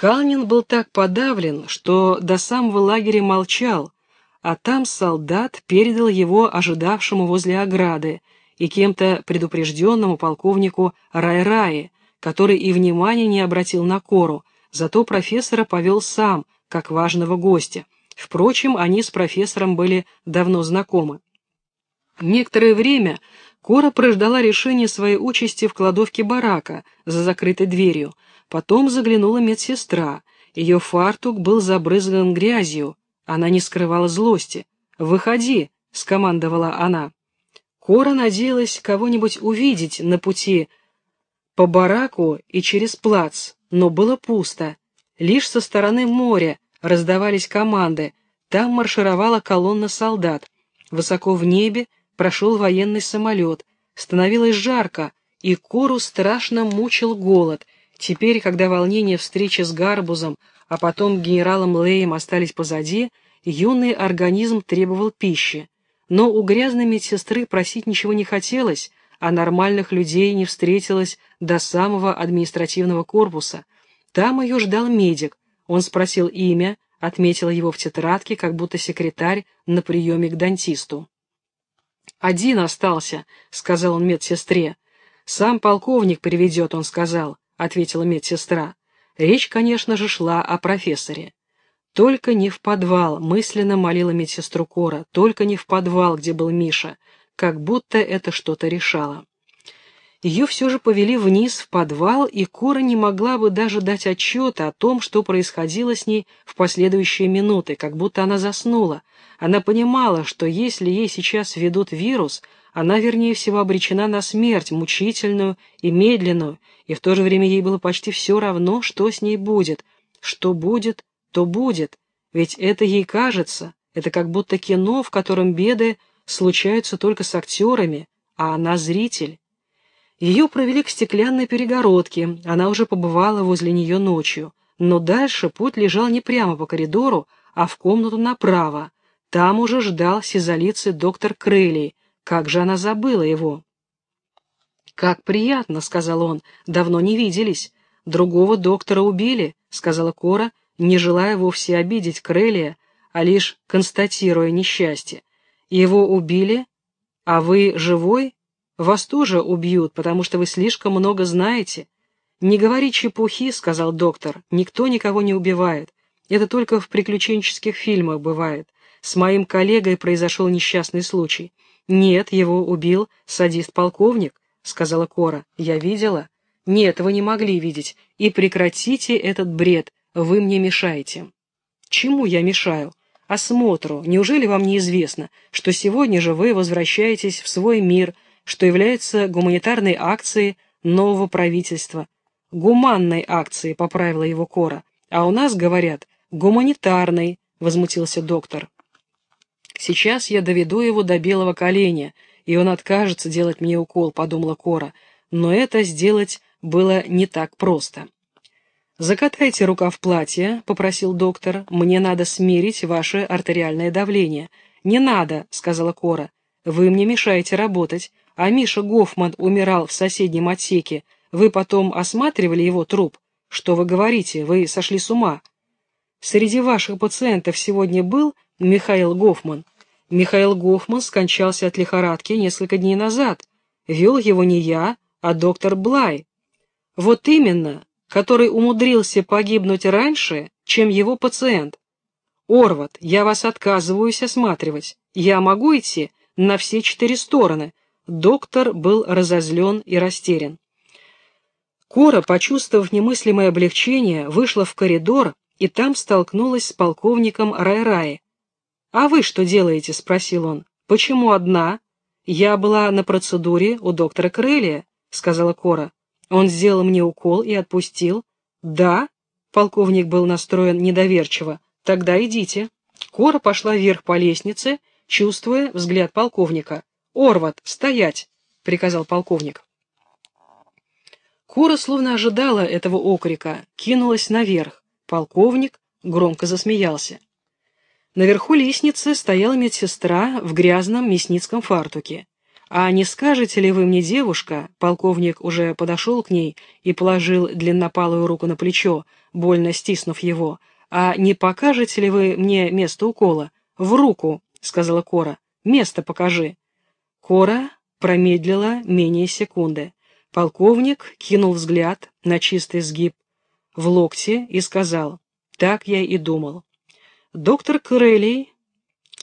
Калнин был так подавлен, что до самого лагеря молчал, а там солдат передал его ожидавшему возле ограды и кем-то предупрежденному полковнику Рай-Раи, который и внимания не обратил на Кору, зато профессора повел сам, как важного гостя. Впрочем, они с профессором были давно знакомы. Некоторое время Кора прождала решение своей участи в кладовке барака за закрытой дверью. Потом заглянула медсестра. Ее фартук был забрызган грязью. Она не скрывала злости. «Выходи!» — скомандовала она. Кора надеялась кого-нибудь увидеть на пути по бараку и через плац, но было пусто. Лишь со стороны моря раздавались команды. Там маршировала колонна солдат. Высоко в небе прошел военный самолет. Становилось жарко, и Кору страшно мучил голод. Теперь, когда волнение встречи с Гарбузом, а потом генералом Леем остались позади, юный организм требовал пищи. Но у грязной медсестры просить ничего не хотелось, а нормальных людей не встретилось до самого административного корпуса. Там ее ждал медик. Он спросил имя, отметила его в тетрадке, как будто секретарь на приеме к дантисту. «Один остался», — сказал он медсестре. «Сам полковник приведет», — он сказал, — ответила медсестра. Речь, конечно же, шла о профессоре. «Только не в подвал», — мысленно молила медсестру Кора, «только не в подвал, где был Миша», как будто это что-то решало. Ее все же повели вниз в подвал, и Кора не могла бы даже дать отчета о том, что происходило с ней в последующие минуты, как будто она заснула. Она понимала, что если ей сейчас ведут вирус, она, вернее всего, обречена на смерть, мучительную и медленную, и в то же время ей было почти все равно, что с ней будет. Что будет, то будет, ведь это ей кажется, это как будто кино, в котором беды случаются только с актерами, а она зритель. Ее провели к стеклянной перегородке, она уже побывала возле нее ночью, но дальше путь лежал не прямо по коридору, а в комнату направо. Там уже ждал сизолицый доктор Крейли. Как же она забыла его? «Как приятно», — сказал он, — «давно не виделись. Другого доктора убили», — сказала Кора, не желая вовсе обидеть Крелия, а лишь констатируя несчастье. «Его убили? А вы живой?» Вас тоже убьют, потому что вы слишком много знаете. Не говори чепухи, сказал доктор, никто никого не убивает. Это только в приключенческих фильмах бывает. С моим коллегой произошел несчастный случай. Нет, его убил садист-полковник, сказала Кора. Я видела? Нет, вы не могли видеть. И прекратите этот бред, вы мне мешаете. Чему я мешаю? Осмотру. Неужели вам не известно, что сегодня же вы возвращаетесь в свой мир, что является гуманитарной акцией нового правительства. Гуманной акцией, поправила его Кора. А у нас, говорят, гуманитарной, возмутился доктор. Сейчас я доведу его до белого коленя, и он откажется делать мне укол, подумала Кора. Но это сделать было не так просто. «Закатайте рукав платья», — попросил доктор. «Мне надо смерить ваше артериальное давление». «Не надо», — сказала Кора. «Вы мне мешаете работать а Миша Гофман умирал в соседнем отсеке, вы потом осматривали его труп? Что вы говорите, вы сошли с ума? Среди ваших пациентов сегодня был Михаил Гофман. Михаил Гофман скончался от лихорадки несколько дней назад. Вел его не я, а доктор Блай. Вот именно, который умудрился погибнуть раньше, чем его пациент. Орват, я вас отказываюсь осматривать. Я могу идти на все четыре стороны, Доктор был разозлен и растерян. Кора, почувствовав немыслимое облегчение, вышла в коридор и там столкнулась с полковником Рай-Раи. «А вы что делаете?» — спросил он. «Почему одна?» «Я была на процедуре у доктора Крелия», — сказала Кора. «Он сделал мне укол и отпустил». «Да?» — полковник был настроен недоверчиво. «Тогда идите». Кора пошла вверх по лестнице, чувствуя взгляд полковника. «Орват, стоять!» — приказал полковник. Кора словно ожидала этого окрика, кинулась наверх. Полковник громко засмеялся. Наверху лестницы стояла медсестра в грязном мясницком фартуке. «А не скажете ли вы мне, девушка?» Полковник уже подошел к ней и положил длиннопалую руку на плечо, больно стиснув его. «А не покажете ли вы мне место укола?» «В руку», — сказала Кора. «Место покажи». Кора промедлила менее секунды. Полковник кинул взгляд на чистый сгиб в локте и сказал, «Так я и думал». Доктор Корелли,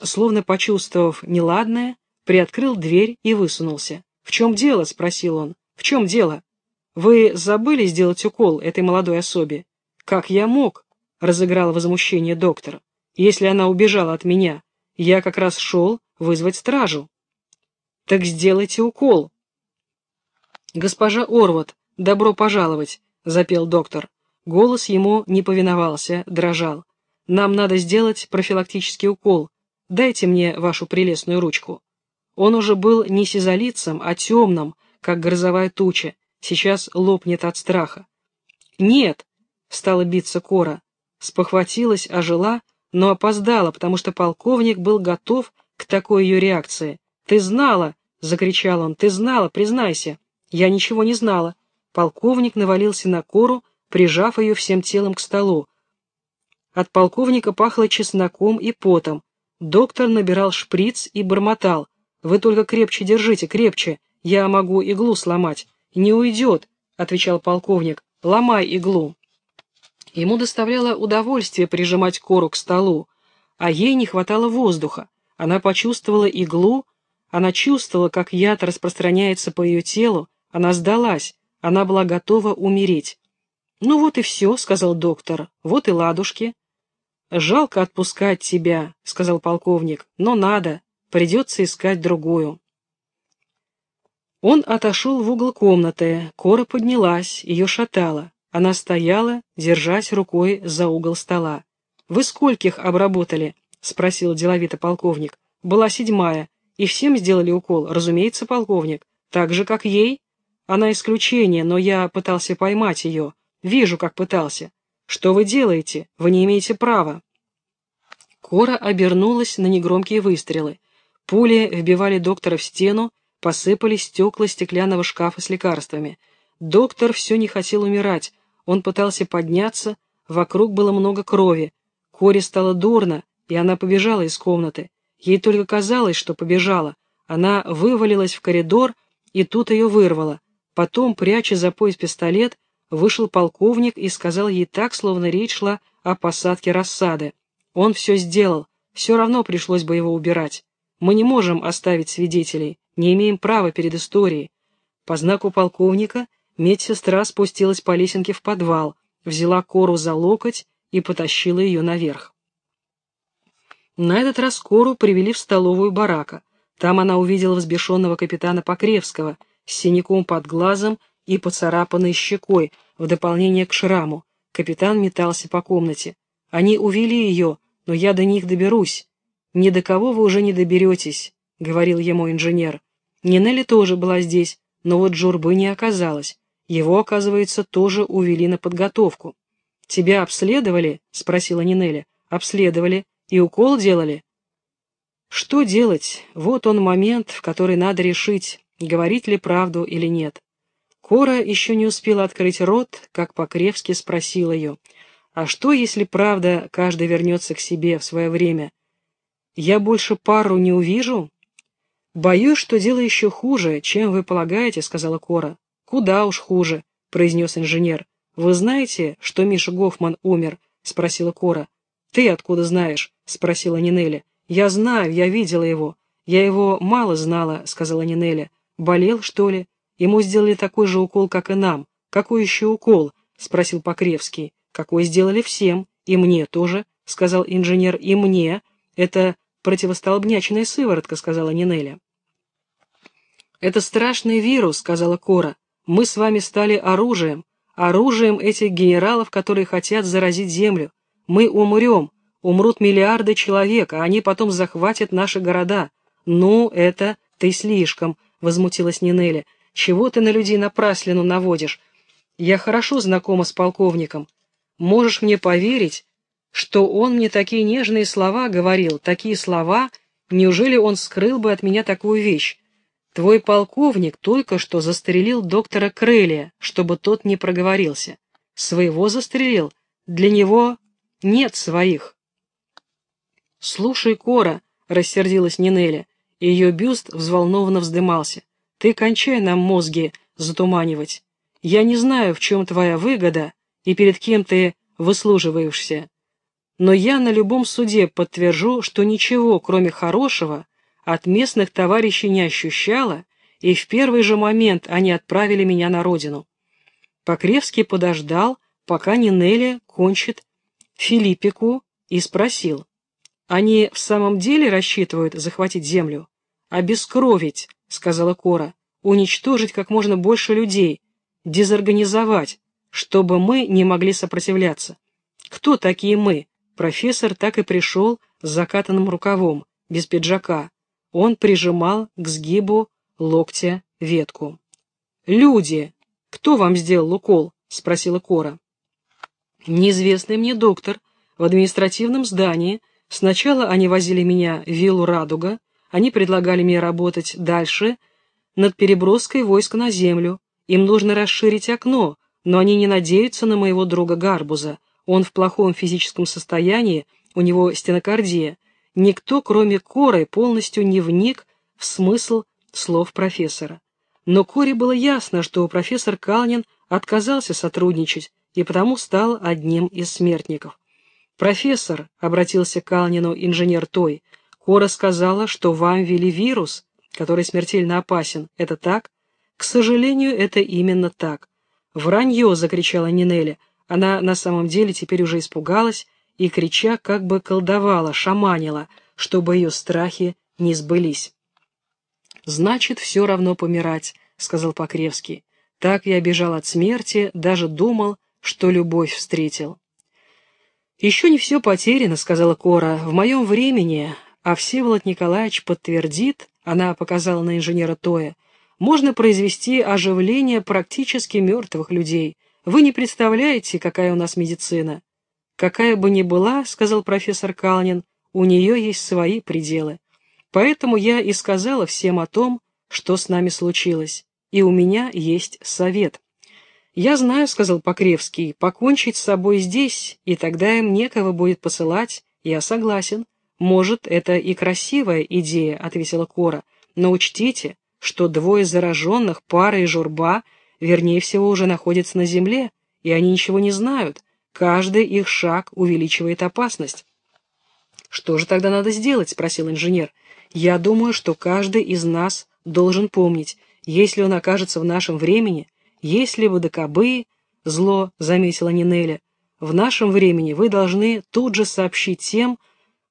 словно почувствовав неладное, приоткрыл дверь и высунулся. «В чем дело?» — спросил он. «В чем дело? Вы забыли сделать укол этой молодой особе?» «Как я мог?» — разыграл возмущение доктор. «Если она убежала от меня, я как раз шел вызвать стражу». «Так сделайте укол». «Госпожа Орвот, добро пожаловать», — запел доктор. Голос ему не повиновался, дрожал. «Нам надо сделать профилактический укол. Дайте мне вашу прелестную ручку». Он уже был не сизолицем, а темным, как грозовая туча, сейчас лопнет от страха. «Нет!» — стала биться Кора. Спохватилась, ожила, но опоздала, потому что полковник был готов к такой ее реакции. «Ты знала!» — закричал он. «Ты знала, признайся!» «Я ничего не знала». Полковник навалился на Кору, прижав ее всем телом к столу. От полковника пахло чесноком и потом. Доктор набирал шприц и бормотал. Вы только крепче держите, крепче. Я могу иглу сломать. Не уйдет, отвечал полковник. Ломай иглу. Ему доставляло удовольствие прижимать кору к столу, а ей не хватало воздуха. Она почувствовала иглу, она чувствовала, как яд распространяется по ее телу, она сдалась, она была готова умереть. «Ну вот и все», — сказал доктор, — «вот и ладушки». «Жалко отпускать тебя», — сказал полковник, — «но надо. Придется искать другую. Он отошел в угол комнаты, Кора поднялась, ее шатало. Она стояла, держась рукой за угол стола. «Вы скольких обработали?» — спросил деловито полковник. «Была седьмая. И всем сделали укол, разумеется, полковник. Так же, как ей? Она исключение, но я пытался поймать ее. Вижу, как пытался. Что вы делаете? Вы не имеете права». Кора обернулась на негромкие выстрелы. Пули вбивали доктора в стену, посыпались стекла стеклянного шкафа с лекарствами. Доктор все не хотел умирать, он пытался подняться, вокруг было много крови. Коре стало дурно, и она побежала из комнаты. Ей только казалось, что побежала. Она вывалилась в коридор, и тут ее вырвало. Потом, пряча за пояс пистолет, вышел полковник и сказал ей так, словно речь шла о посадке рассады. Он все сделал, все равно пришлось бы его убирать. Мы не можем оставить свидетелей, не имеем права перед историей. По знаку полковника медсестра спустилась по лесенке в подвал, взяла Кору за локоть и потащила ее наверх. На этот раз Кору привели в столовую барака. Там она увидела взбешенного капитана Покревского с синяком под глазом и поцарапанной щекой, в дополнение к шраму. Капитан метался по комнате. Они увели ее, но я до них доберусь. «Ни до кого вы уже не доберетесь», — говорил ему инженер. Нинелли тоже была здесь, но вот Журбы не оказалось. Его, оказывается, тоже увели на подготовку. «Тебя обследовали?» — спросила Нинелли. «Обследовали. И укол делали?» Что делать? Вот он момент, в который надо решить, говорить ли правду или нет. Кора еще не успела открыть рот, как Покревский спросил ее, «А что, если правда каждый вернется к себе в свое время, я больше пару не увижу? Боюсь, что дело еще хуже, чем вы полагаете, сказала Кора. Куда уж хуже, произнес инженер. Вы знаете, что Миша Гофман умер? спросила Кора. Ты откуда знаешь? спросила Нинеля. Я знаю, я видела его. Я его мало знала, сказала Нинеля. Болел, что ли? Ему сделали такой же укол, как и нам. Какой еще укол? спросил Покревский. Какой сделали всем. И мне тоже, сказал инженер, и мне. Это противостолбнячная сыворотка», — сказала Нинеля. «Это страшный вирус», — сказала Кора. «Мы с вами стали оружием, оружием этих генералов, которые хотят заразить землю. Мы умрем, умрут миллиарды человек, а они потом захватят наши города. Ну, это ты слишком», — возмутилась Нинеля. «Чего ты на людей напраслину наводишь? Я хорошо знакома с полковником. Можешь мне поверить, что он мне такие нежные слова говорил, такие слова, неужели он скрыл бы от меня такую вещь? Твой полковник только что застрелил доктора Крелия, чтобы тот не проговорился. Своего застрелил, для него нет своих. «Слушай, Кора», — рассердилась Нинеля, и ее бюст взволнованно вздымался, — «ты кончай нам мозги затуманивать. Я не знаю, в чем твоя выгода и перед кем ты выслуживаешься, но я на любом суде подтвержу, что ничего, кроме хорошего, от местных товарищей не ощущала, и в первый же момент они отправили меня на родину. Покревский подождал, пока Нинелли кончит Филиппику, и спросил, «Они в самом деле рассчитывают захватить землю?» «Обескровить», — сказала Кора, «уничтожить как можно больше людей, дезорганизовать, чтобы мы не могли сопротивляться. Кто такие мы?» Профессор так и пришел с закатанным рукавом, без пиджака. Он прижимал к сгибу локтя ветку. «Люди! Кто вам сделал укол?» — спросила Кора. «Неизвестный мне доктор в административном здании. Сначала они возили меня в виллу «Радуга», они предлагали мне работать дальше над переброской войск на землю. Им нужно расширить окно, но они не надеются на моего друга Гарбуза. Он в плохом физическом состоянии, у него стенокардия. Никто, кроме Коры, полностью не вник в смысл слов профессора. Но Коре было ясно, что профессор Калнин отказался сотрудничать и потому стал одним из смертников. «Профессор», — обратился к Калнину инженер Той, — «Кора сказала, что вам ввели вирус, который смертельно опасен. Это так?» «К сожалению, это именно так». «Вранье!» — закричала Нинеля. Она на самом деле теперь уже испугалась и, крича, как бы колдовала, шаманила, чтобы ее страхи не сбылись. «Значит, все равно помирать», — сказал Покревский. «Так я бежал от смерти, даже думал, что любовь встретил». «Еще не все потеряно», — сказала Кора. «В моем времени, а Всеволод Николаевич подтвердит, она показала на инженера Тоя, можно произвести оживление практически мертвых людей, вы не представляете, какая у нас медицина. Какая бы ни была, сказал профессор Калнин, у нее есть свои пределы. Поэтому я и сказала всем о том, что с нами случилось. И у меня есть совет. «Я знаю», — сказал Покревский, — «покончить с собой здесь, и тогда им некого будет посылать. Я согласен. Может, это и красивая идея», — ответила Кора. «Но учтите, что двое зараженных, пара и журба — вернее всего, уже находятся на земле, и они ничего не знают. Каждый их шаг увеличивает опасность. «Что же тогда надо сделать?» — спросил инженер. «Я думаю, что каждый из нас должен помнить, если он окажется в нашем времени, если бы до кобы, зло, — заметила Нинеля, — в нашем времени вы должны тут же сообщить тем,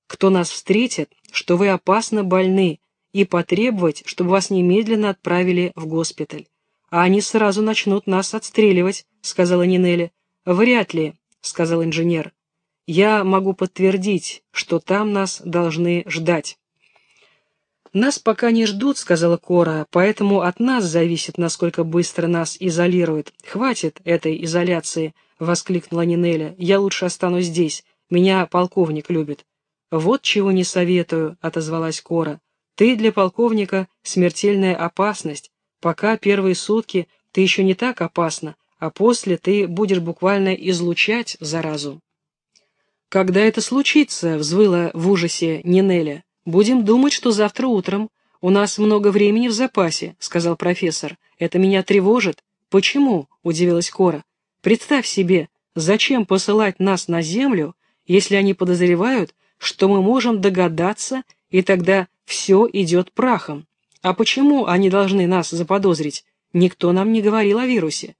кто нас встретит, что вы опасно больны, и потребовать, чтобы вас немедленно отправили в госпиталь а они сразу начнут нас отстреливать», — сказала Нинелли. «Вряд ли», — сказал инженер. «Я могу подтвердить, что там нас должны ждать». «Нас пока не ждут», — сказала Кора, — «поэтому от нас зависит, насколько быстро нас изолируют. Хватит этой изоляции», — воскликнула Нинеля. «Я лучше останусь здесь. Меня полковник любит». «Вот чего не советую», — отозвалась Кора. «Ты для полковника смертельная опасность, Пока первые сутки ты еще не так опасна, а после ты будешь буквально излучать заразу. «Когда это случится?» — взвыла в ужасе Нинеля. «Будем думать, что завтра утром. У нас много времени в запасе», — сказал профессор. «Это меня тревожит». «Почему?» — удивилась Кора. «Представь себе, зачем посылать нас на Землю, если они подозревают, что мы можем догадаться, и тогда все идет прахом. А почему они должны нас заподозрить? Никто нам не говорил о вирусе.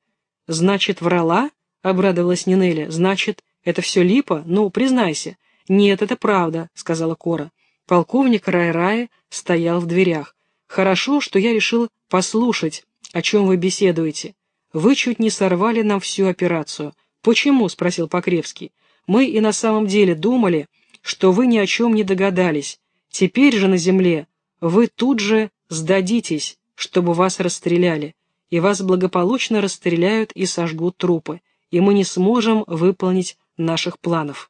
Значит, врала? Обрадовалась Нинеля. Значит, это все липа? Ну, признайся. Нет, это правда, сказала Кора. Полковник Рай-Рай стоял в дверях. Хорошо, что я решил послушать, о чем вы беседуете. Вы чуть не сорвали нам всю операцию. Почему? спросил Покревский. Мы и на самом деле думали, что вы ни о чем не догадались. Теперь же на земле вы тут же Сдадитесь, чтобы вас расстреляли, и вас благополучно расстреляют и сожгут трупы, и мы не сможем выполнить наших планов.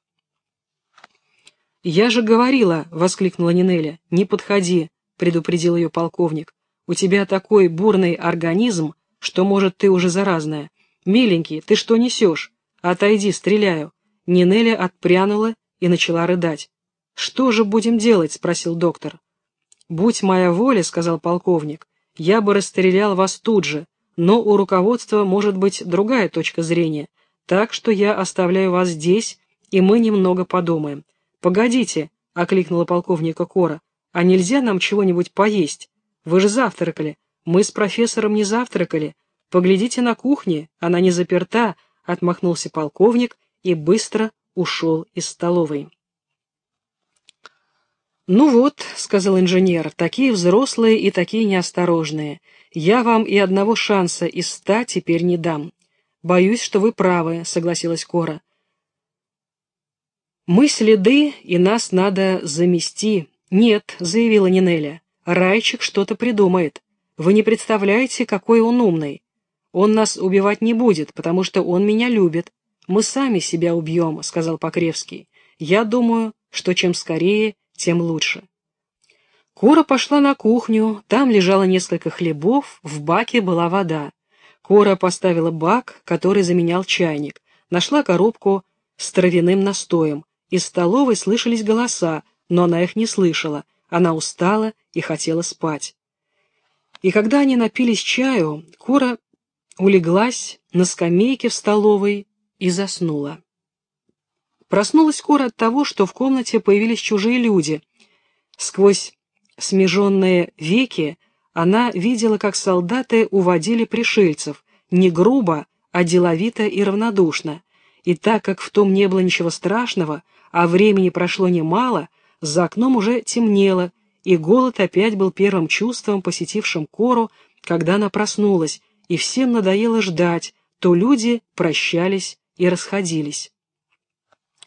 «Я же говорила!» — воскликнула Нинеля. «Не подходи!» — предупредил ее полковник. У тебя такой бурный организм, что, может, ты уже заразная. Миленький, ты что несешь? Отойди, стреляю». Нинеля отпрянула и начала рыдать. «Что же будем делать?» — спросил доктор. «Будь моя воля», — сказал полковник, — «я бы расстрелял вас тут же, но у руководства может быть другая точка зрения, так что я оставляю вас здесь, и мы немного подумаем». «Погодите», — окликнула полковника Кора, — «а нельзя нам чего-нибудь поесть? Вы же завтракали. Мы с профессором не завтракали. Поглядите на кухне, она не заперта», — отмахнулся полковник и быстро ушел из столовой. «Ну вот», — сказал инженер, — «такие взрослые и такие неосторожные. Я вам и одного шанса из ста теперь не дам». «Боюсь, что вы правы», — согласилась Кора. «Мы следы, и нас надо замести». «Нет», — заявила Нинеля, — «Райчик что-то придумает. Вы не представляете, какой он умный. Он нас убивать не будет, потому что он меня любит. Мы сами себя убьем», — сказал Покревский. «Я думаю, что чем скорее, тем лучше. Кора пошла на кухню, там лежало несколько хлебов, в баке была вода. Кора поставила бак, который заменял чайник, нашла коробку с травяным настоем. Из столовой слышались голоса, но она их не слышала, она устала и хотела спать. И когда они напились чаю, Кора улеглась на скамейке в столовой и заснула. Проснулась Кора от того, что в комнате появились чужие люди. Сквозь смеженные веки она видела, как солдаты уводили пришельцев, не грубо, а деловито и равнодушно. И так как в том не было ничего страшного, а времени прошло немало, за окном уже темнело, и голод опять был первым чувством, посетившим Кору, когда она проснулась, и всем надоело ждать, то люди прощались и расходились.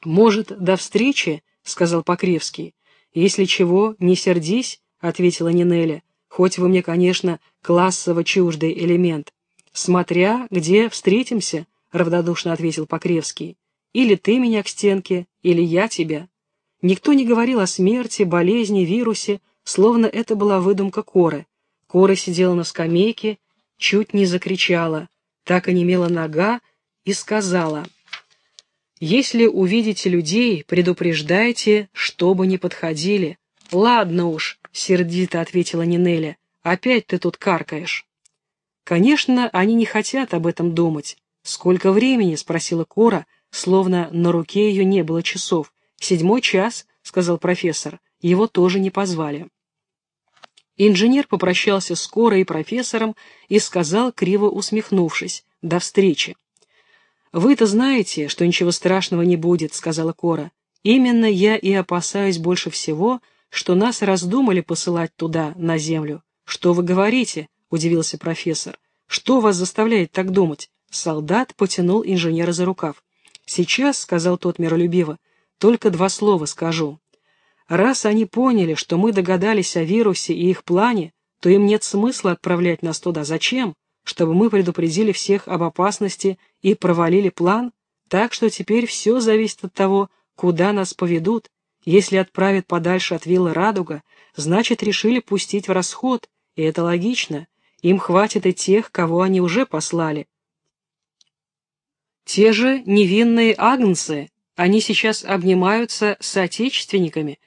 «Может, до встречи?» — сказал Покревский. «Если чего, не сердись», — ответила Нинеля, «хоть вы мне, конечно, классово чуждый элемент». «Смотря, где встретимся», — равнодушно ответил Покревский. «Или ты меня к стенке, или я тебя». Никто не говорил о смерти, болезни, вирусе, словно это была выдумка Коры. Кора сидела на скамейке, чуть не закричала, так и немела нога и сказала — если увидите людей, предупреждайте, чтобы не подходили. Ладно уж, сердито ответила Нинеля, опять ты тут каркаешь. Конечно, они не хотят об этом думать. Сколько времени? спросила Кора, словно на руке ее не было часов. Седьмой час, сказал профессор, его тоже не позвали. Инженер попрощался с Корой и профессором и сказал, криво усмехнувшись, «До встречи». «Вы-то знаете, что ничего страшного не будет», — сказала Кора. «Именно я и опасаюсь больше всего, что нас раздумали посылать туда, на землю». «Что вы говорите?» — удивился профессор. «Что вас заставляет так думать?» Солдат потянул инженера за рукав. «Сейчас», — сказал тот миролюбиво, — «только два слова скажу. Раз они поняли, что мы догадались о вирусе и их плане, то им нет смысла отправлять нас туда. Зачем? чтобы мы предупредили всех об опасности и провалили план, так что теперь все зависит от того, куда нас поведут. Если отправят подальше от виллы Радуга, значит, решили пустить в расход, и это логично. Им хватит и тех, кого они уже послали. Те же невинные агнцы, они сейчас обнимаются с отечественниками.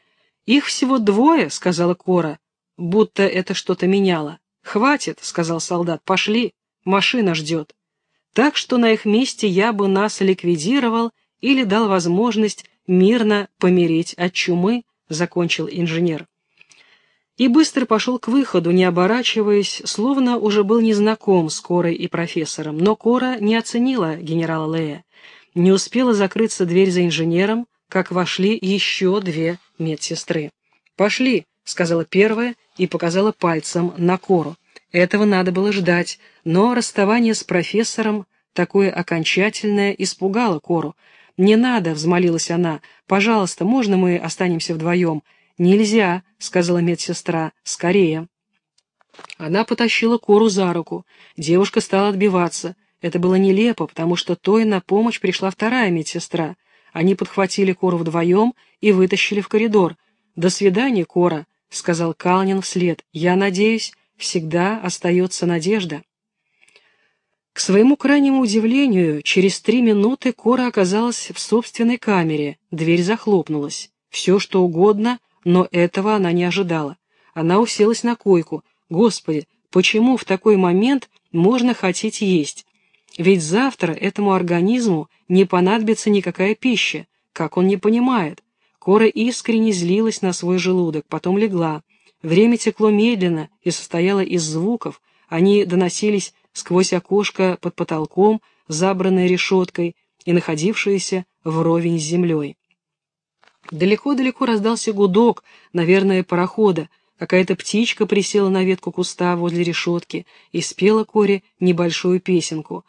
Их всего двое, сказала Кора, будто это что-то меняло. «Хватит», — сказал солдат, — «пошли, машина ждет». Так что на их месте я бы нас ликвидировал или дал возможность мирно помереть от чумы, — закончил инженер. И быстро пошел к выходу, не оборачиваясь, словно уже был незнаком с Корой и профессором. Но Кора не оценила генерала Лея. Не успела закрыться дверь за инженером, как вошли еще две медсестры. «Пошли», — сказала первая и показала пальцем на Кору. Этого надо было ждать, но расставание с профессором, такое окончательное, испугало Кору. «Не надо», — взмолилась она, — «пожалуйста, можно мы останемся вдвоем?» «Нельзя», — сказала медсестра, — «скорее». Она потащила Кору за руку. Девушка стала отбиваться. Это было нелепо, потому что той на помощь пришла вторая медсестра. Они подхватили Кору вдвоем и вытащили в коридор. «До свидания, Кора», — сказал Калнин вслед. «Я надеюсь, всегда остается надежда. К своему крайнему удивлению, через три минуты Кора оказалась в собственной камере, дверь захлопнулась. Все, что угодно, но этого она не ожидала. Она уселась на койку. Господи, почему в такой момент можно хотеть есть? Ведь завтра этому организму не понадобится никакая пища, как он не понимает. Кора искренне злилась на свой желудок, потом легла. Время текло медленно и состояло из звуков, они доносились сквозь окошко под потолком, забранное решеткой и находившееся вровень с землей. Далеко-далеко раздался гудок, наверное, парохода, какая-то птичка присела на ветку куста возле решетки и спела Коре небольшую песенку.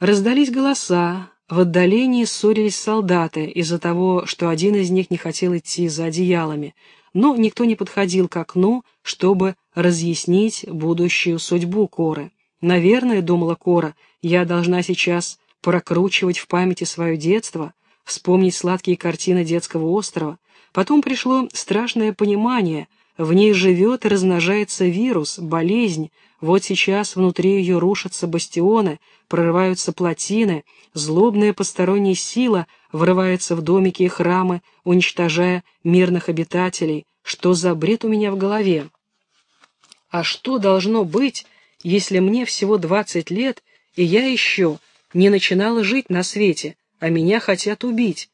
Раздались голоса, в отдалении ссорились солдаты из-за того, что один из них не хотел идти за одеялами, но никто не подходил к окну, чтобы разъяснить будущую судьбу Коры. Наверное, думала Кора, я должна сейчас прокручивать в памяти свое детство, вспомнить сладкие картины детского острова. Потом пришло страшное понимание, в ней живет и размножается вирус, болезнь, вот сейчас внутри ее рушатся бастионы, прорываются плотины, злобная посторонняя сила врывается в домики и храмы, уничтожая мирных обитателей. Что за бред у меня в голове? А что должно быть, если мне всего двадцать лет, и я еще не начинала жить на свете, а меня хотят убить.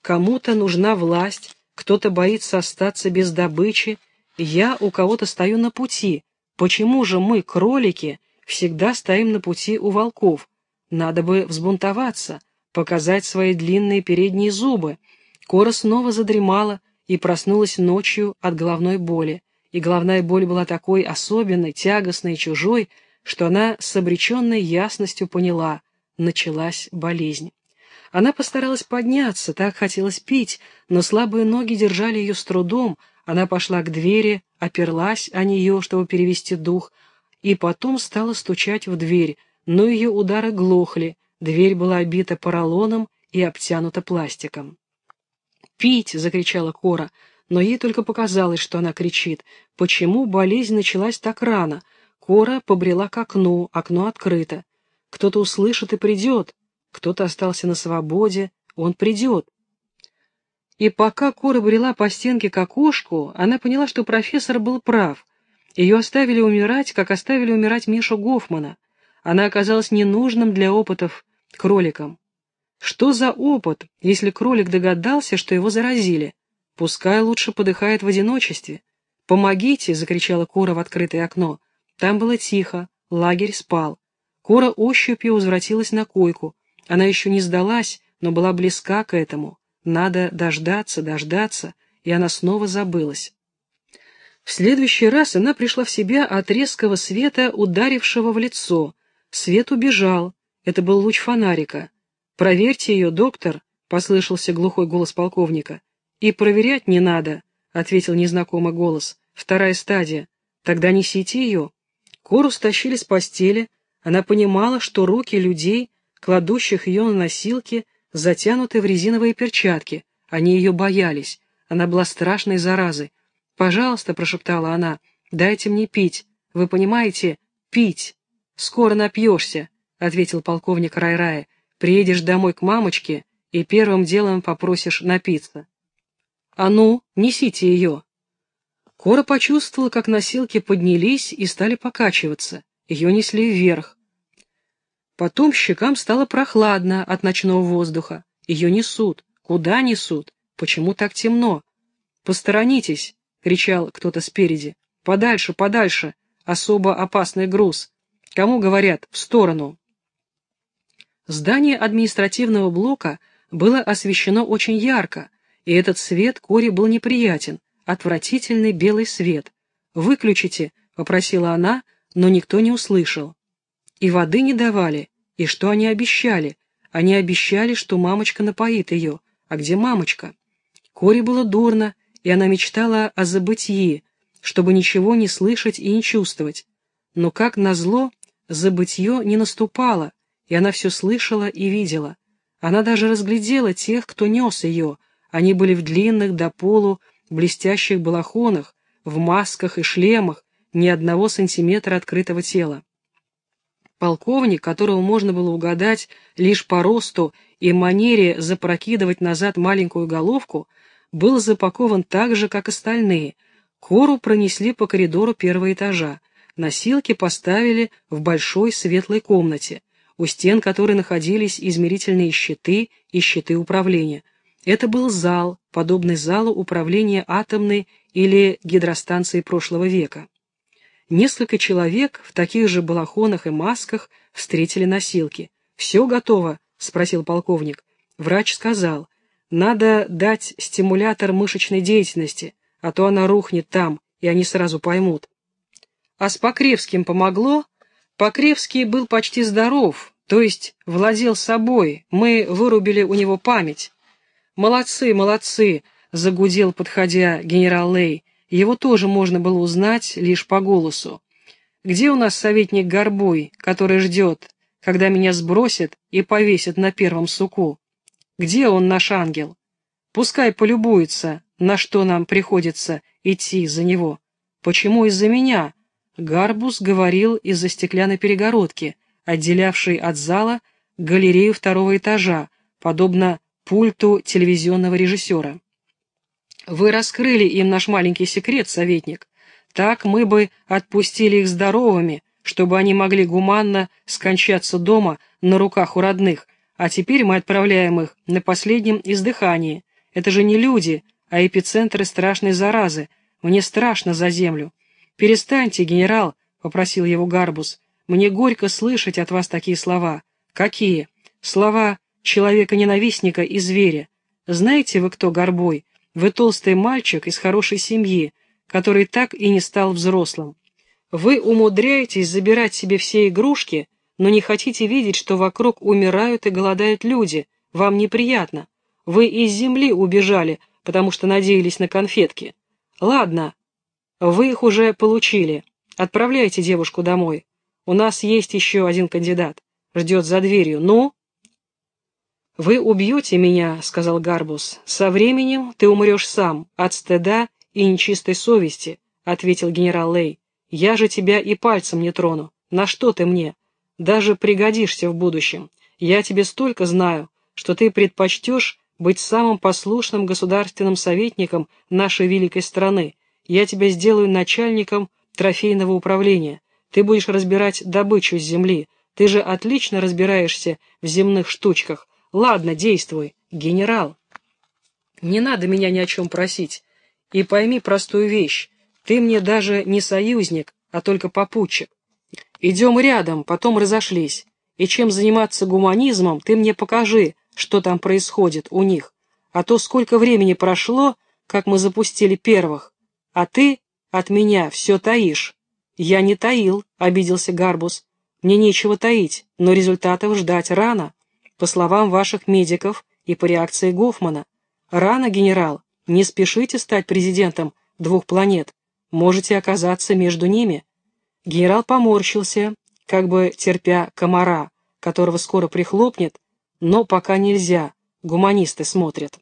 Кому-то нужна власть, кто-то боится остаться без добычи, я у кого-то стою на пути. Почему же мы, кролики, всегда стоим на пути у волков? Надо бы взбунтоваться, показать свои длинные передние зубы. Кора снова задремала и проснулась ночью от головной боли и головная боль была такой особенной, тягостной и чужой, что она с обреченной ясностью поняла — началась болезнь. Она постаралась подняться, так хотелось пить, но слабые ноги держали ее с трудом, она пошла к двери, оперлась о нее, чтобы перевести дух, и потом стала стучать в дверь, но ее удары глохли, дверь была обита поролоном и обтянута пластиком. «Пить!» — закричала Кора — но ей только показалось, что она кричит. Почему болезнь началась так рано? Кора побрела к окну, окно открыто. Кто-то услышит и придет. Кто-то остался на свободе, он придет. И пока Кора брела по стенке к окошку, она поняла, что профессор был прав. Ее оставили умирать, как оставили умирать Мишу Гофмана. Она оказалась ненужным для опытов кроликом. Что за опыт, если кролик догадался, что его заразили? Пускай лучше подыхает в одиночестве. «Помогите!» — закричала Кора в открытое окно. Там было тихо, лагерь спал. Кора ощупью возвратилась на койку. Она еще не сдалась, но была близка к этому. Надо дождаться, дождаться, и она снова забылась. В следующий раз она пришла в себя от резкого света, ударившего в лицо. Свет убежал. Это был луч фонарика. «Проверьте ее, доктор», — послышался глухой голос полковника. «И проверять не надо», — ответил незнакомый голос. «Вторая стадия. Тогда несите ее». Кору стащили с постели. Она понимала, что руки людей, кладущих ее на носилки, затянуты в резиновые перчатки. Они ее боялись. Она была страшной заразой. «Пожалуйста», — прошептала она, — «дайте мне пить. Вы понимаете? Пить. Скоро напьешься», — ответил полковник Райрая. «Приедешь домой к мамочке и первым делом попросишь напиться». «А ну, несите ее!» Кора почувствовала, как носилки поднялись и стали покачиваться. Ее несли вверх. Потом щекам стало прохладно от ночного воздуха. Ее несут. Куда несут? Почему так темно? «Посторонитесь!» — кричал кто-то спереди. «Подальше, подальше! Особо опасный груз! Кому говорят? В сторону!» Здание административного блока было освещено очень ярко, и этот свет Коре был неприятен, отвратительный белый свет. «Выключите», — попросила она, но никто не услышал. И воды не давали, и что они обещали? Они обещали, что мамочка напоит ее. А где мамочка? Коре было дурно, и она мечтала о забытии, чтобы ничего не слышать и не чувствовать. Но, как назло, забытье не наступало, и она все слышала и видела. Она даже разглядела тех, кто нес ее — они были в длинных до полу блестящих балахонах, в масках и шлемах, ни одного сантиметра открытого тела. Полковник, которого можно было угадать лишь по росту и манере запрокидывать назад маленькую головку, был запакован так же, как остальные. Кору пронесли по коридору первого этажа. Носилки поставили в большой светлой комнате, у стен которой находились измерительные щиты и щиты управления. Это был зал, подобный залу управления атомной или гидростанцией прошлого века. Несколько человек в таких же балахонах и масках встретили носилки. «Все готово?» — спросил полковник. Врач сказал, «Надо дать стимулятор мышечной деятельности, а то она рухнет там, и они сразу поймут». А с Покревским помогло? Покревский был почти здоров, то есть владел собой, мы вырубили у него память. «Молодцы, молодцы!» — загудел, подходя генерал Лей. Его тоже можно было узнать лишь по голосу. «Где у нас советник Горбой, который ждет, когда меня сбросят и повесят на первом суку? Где он, наш ангел? Пускай полюбуется, на что нам приходится идти за него. Почему из-за меня?» Гарбус говорил из-за стеклянной перегородки, отделявшей от зала галерею второго этажа, подобно пульту телевизионного режиссера. Вы раскрыли им наш маленький секрет, советник. Так мы бы отпустили их здоровыми, чтобы они могли гуманно скончаться дома на руках у родных, а теперь мы отправляем их на последнем издыхании. Это же не люди, а эпицентры страшной заразы. Мне страшно за землю. Перестаньте, генерал, — попросил его Гарбус. Мне горько слышать от вас такие слова. Какие? Слова человека-ненавистника и зверя. Знаете вы, кто Горбой? Вы толстый мальчик из хорошей семьи, который так и не стал взрослым. Вы умудряетесь забирать себе все игрушки, но не хотите видеть, что вокруг умирают и голодают люди. Вам неприятно. Вы из земли убежали, потому что надеялись на конфетки. Ладно, вы их уже получили. Отправляйте девушку домой. У нас есть еще один кандидат. Ждет за дверью. Ну? «Вы убьете меня», — сказал Гарбус. «Со временем ты умрешь сам, от стыда и нечистой совести», — ответил генерал Лей. «Я же тебя и пальцем не трону. На что ты мне? Даже пригодишься в будущем. Я тебе столько знаю, что ты предпочтешь быть самым послушным государственным советником нашей великой страны. Я тебя сделаю начальником трофейного управления. Ты будешь разбирать добычу с земли. Ты же отлично разбираешься в земных штучках. Ладно, действуй, генерал. Не надо меня ни о чем просить. И пойми простую вещь. Ты мне даже не союзник, а только попутчик. Идем рядом, потом разошлись. И чем заниматься гуманизмом, ты мне покажи, что там происходит у них. А то сколько времени прошло, как мы запустили первых. А ты от меня все таишь. Я не таил, обиделся Гарбус. Мне нечего таить, но результатов ждать рано по словам ваших медиков и по реакции Гофмана. Рано, генерал, не спешите стать президентом двух планет, можете оказаться между ними. Генерал поморщился, как бы терпя комара, которого скоро прихлопнет, но пока нельзя, гуманисты смотрят.